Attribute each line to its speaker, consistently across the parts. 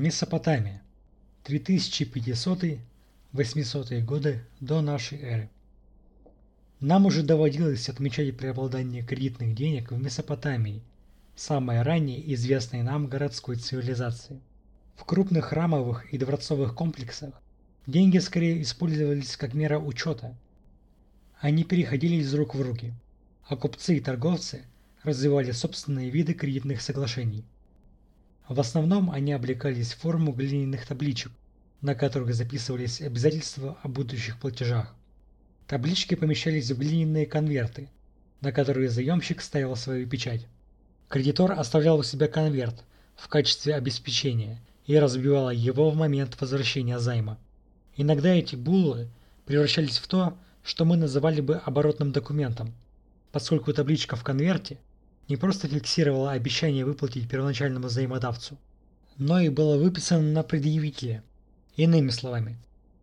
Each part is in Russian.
Speaker 1: Месопотамия. 3500-800 годы до нашей эры. Нам уже доводилось отмечать преобладание кредитных денег в Месопотамии, самой ранней известной нам городской цивилизации. В крупных храмовых и дворцовых комплексах деньги скорее использовались как мера учета. Они переходили из рук в руки, а купцы и торговцы развивали собственные виды кредитных соглашений. В основном они облекались в форму глиняных табличек, на которых записывались обязательства о будущих платежах. Таблички помещались в глиняные конверты, на которые заемщик ставил свою печать. Кредитор оставлял у себя конверт в качестве обеспечения и разбивал его в момент возвращения займа. Иногда эти буллы превращались в то, что мы называли бы оборотным документом, поскольку табличка в конверте не просто фиксировала обещание выплатить первоначальному взаимодавцу, но и была выписана на предъявителя. Иными словами,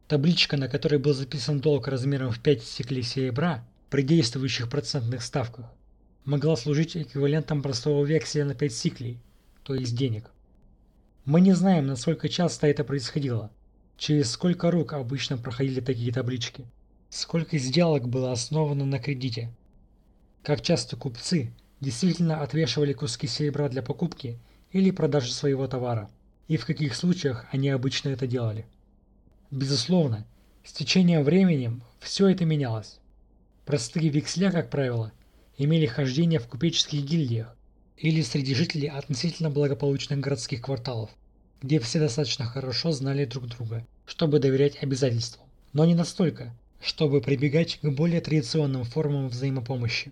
Speaker 1: табличка, на которой был записан долг размером в 5 стеклей серебра при действующих процентных ставках, могла служить эквивалентом простого векселя на 5 сиклей, то есть денег. Мы не знаем, насколько часто это происходило, через сколько рук обычно проходили такие таблички, сколько сделок было основано на кредите, как часто купцы действительно отвешивали куски серебра для покупки или продажи своего товара, и в каких случаях они обычно это делали. Безусловно, с течением времени все это менялось. Простые векселя, как правило, имели хождение в купеческих гильдиях или среди жителей относительно благополучных городских кварталов, где все достаточно хорошо знали друг друга, чтобы доверять обязательствам, но не настолько, чтобы прибегать к более традиционным формам взаимопомощи.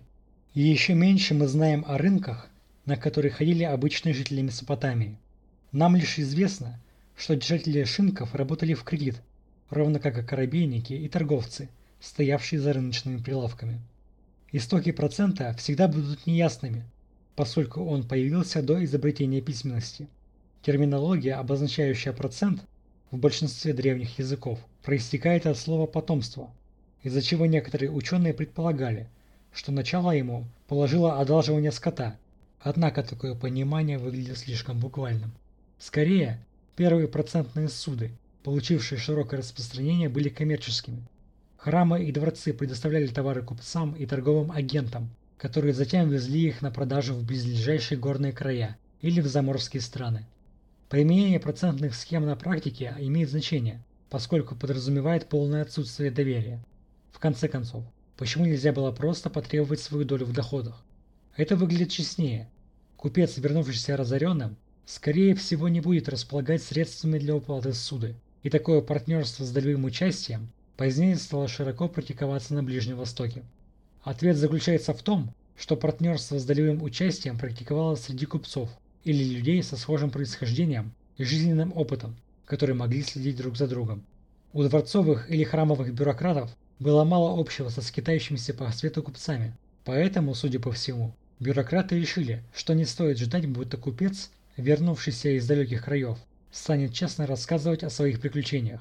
Speaker 1: И еще меньше мы знаем о рынках, на которые ходили обычные жители Месопотамии. Нам лишь известно, что держатели шинков работали в кредит, ровно как и корабейники и торговцы, стоявшие за рыночными прилавками. Истоки процента всегда будут неясными, поскольку он появился до изобретения письменности. Терминология, обозначающая процент, в большинстве древних языков, проистекает от слова «потомство», из-за чего некоторые ученые предполагали, что начало ему положило одалживание скота, однако такое понимание выглядит слишком буквальным. Скорее, первые процентные суды, получившие широкое распространение, были коммерческими. Храмы и дворцы предоставляли товары купцам и торговым агентам, которые затем везли их на продажу в близлежащие горные края или в заморские страны. Применение процентных схем на практике имеет значение, поскольку подразумевает полное отсутствие доверия. В конце концов, Почему нельзя было просто потребовать свою долю в доходах? Это выглядит честнее. Купец, вернувшийся разоренным, скорее всего не будет располагать средствами для уплаты суды, и такое партнерство с долевым участием позднее стало широко практиковаться на Ближнем Востоке. Ответ заключается в том, что партнерство с долевым участием практиковалось среди купцов или людей со схожим происхождением и жизненным опытом, которые могли следить друг за другом. У дворцовых или храмовых бюрократов было мало общего со скитающимися по свету купцами. Поэтому, судя по всему, бюрократы решили, что не стоит ждать, будто купец, вернувшийся из далеких краев, станет честно рассказывать о своих приключениях.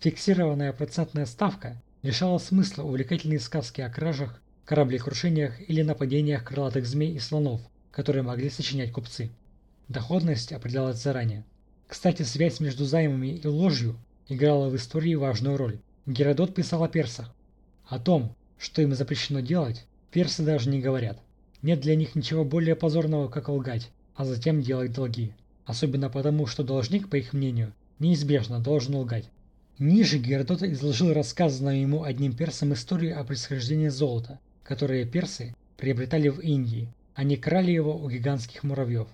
Speaker 1: Фиксированная процентная ставка лишала смысла увлекательные сказки о кражах, кораблекрушениях или нападениях крылатых змей и слонов, которые могли сочинять купцы. Доходность определялась заранее. Кстати, связь между займами и ложью играла в истории важную роль. Геродот писал о персах. О том, что им запрещено делать, персы даже не говорят. Нет для них ничего более позорного, как лгать, а затем делать долги. Особенно потому, что должник, по их мнению, неизбежно должен лгать. Ниже Геродот изложил рассказанную ему одним персом историю о происхождении золота, которое персы приобретали в Индии. Они крали его у гигантских муравьев.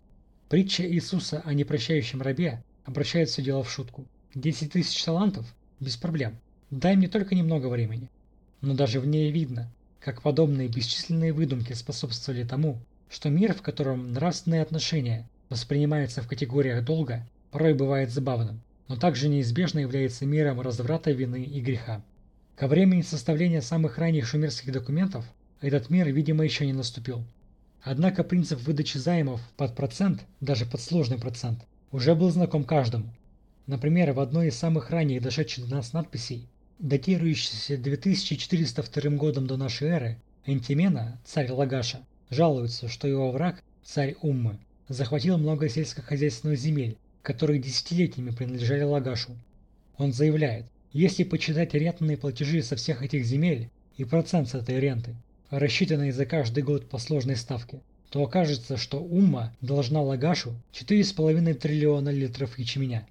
Speaker 1: Притча Иисуса о непрощающем рабе обращает все дело в шутку. 10 тысяч талантов? Без проблем. Дай мне только немного времени. Но даже в ней видно, как подобные бесчисленные выдумки способствовали тому, что мир, в котором нравственные отношения воспринимаются в категориях долга, порой бывает забавным, но также неизбежно является миром разврата, вины и греха. Ко времени составления самых ранних шумерских документов этот мир, видимо, еще не наступил. Однако принцип выдачи займов под процент, даже под сложный процент, уже был знаком каждому. Например, в одной из самых ранних дошедших до нас надписей датирующийся 2402 годом до нашей эры, Антимена, царь Лагаша, жалуется, что его враг, царь Уммы, захватил много сельскохозяйственных земель которые десятилетиями принадлежали Лагашу. Он заявляет, если почитать рентные платежи со всех этих земель и процент с этой ренты, рассчитанный за каждый год по сложной ставке, то окажется, что Умма должна Лагашу 4,5 триллиона литров ячменя.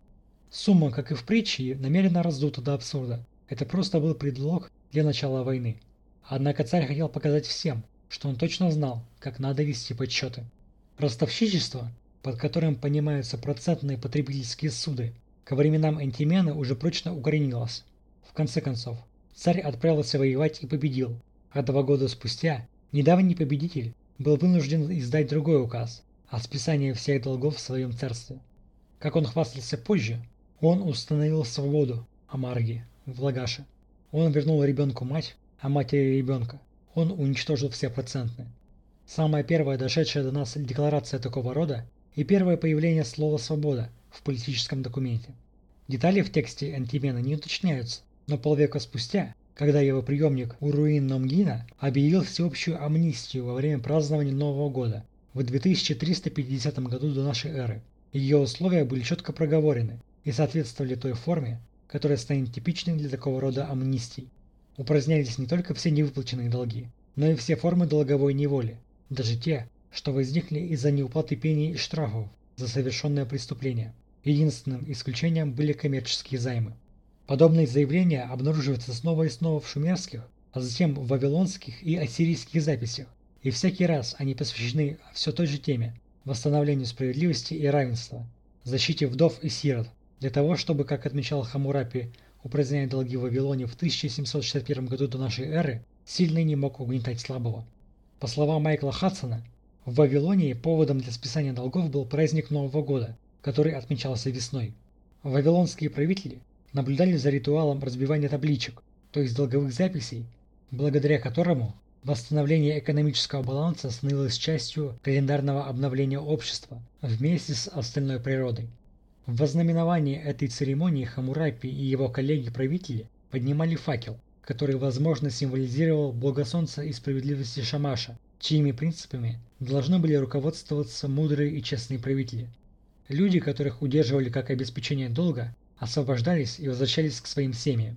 Speaker 1: Сумма, как и в притче, намеренно раздута до абсурда. Это просто был предлог для начала войны. Однако царь хотел показать всем, что он точно знал, как надо вести подсчеты. Ростовщичество, под которым понимаются процентные потребительские суды, ко временам Антимена уже прочно укоренилось. В конце концов, царь отправился воевать и победил, а два года спустя недавний победитель был вынужден издать другой указ о списании всех долгов в своем царстве. Как он хвастался позже, он установил свободу Амарги в Лагаше. Он вернул ребенку мать, а матери ребенка. Он уничтожил все процентные. Самая первая дошедшая до нас декларация такого рода и первое появление слова «свобода» в политическом документе. Детали в тексте Антимена не уточняются, но полвека спустя, когда его приемник Уруин Номгина объявил всеобщую амнистию во время празднования Нового года в 2350 году до нашей эры, ее условия были четко проговорены и соответствовали той форме, которая станет типичной для такого рода амнистий. Упразднялись не только все невыплаченные долги, но и все формы долговой неволи, даже те, что возникли из-за неуплаты пений и штрафов за совершенное преступление. Единственным исключением были коммерческие займы. Подобные заявления обнаруживаются снова и снова в шумерских, а затем в вавилонских и ассирийских записях, и всякий раз они посвящены все той же теме – восстановлению справедливости и равенства, защите вдов и сирот, для того, чтобы, как отмечал Хамурапи, упраздняя долги в Вавилоне в 1761 году до нашей эры, сильный не мог угнетать слабого. По словам Майкла Хадсона, в Вавилонии поводом для списания долгов был праздник Нового года, который отмечался весной. Вавилонские правители наблюдали за ритуалом разбивания табличек, то есть долговых записей, благодаря которому восстановление экономического баланса становилось частью календарного обновления общества вместе с остальной природой. В вознаменовании этой церемонии Хамурапи и его коллеги-правители поднимали факел, который, возможно, символизировал бога солнца и справедливости Шамаша, чьими принципами должны были руководствоваться мудрые и честные правители. Люди, которых удерживали как обеспечение долга, освобождались и возвращались к своим семьям.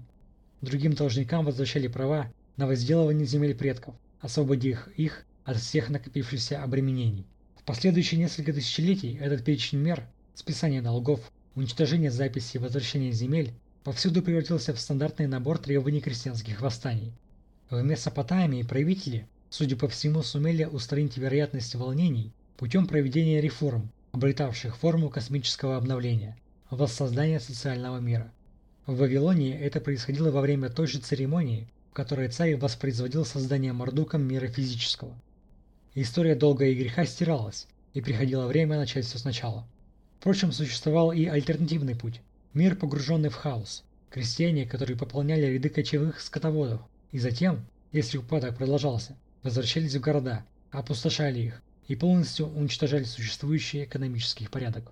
Speaker 1: Другим должникам возвращали права на возделывание земель предков, освободив их от всех накопившихся обременений. В последующие несколько тысячелетий этот перечень мер – списание долгов, уничтожение записей, возвращение земель – повсюду превратился в стандартный набор требований крестьянских восстаний. В Месопотамии правители судя по всему, сумели устранить вероятность волнений путем проведения реформ, обретавших форму космического обновления, воссоздания социального мира. В Вавилонии это происходило во время той же церемонии, в которой царь воспроизводил создание Мордуком мира физического. История долга и греха стиралась, и приходило время начать все сначала. Впрочем, существовал и альтернативный путь – мир, погруженный в хаос, крестьяне, которые пополняли ряды кочевых скотоводов, и затем, если упадок продолжался, возвращались в города, опустошали их и полностью уничтожали существующий экономический порядок.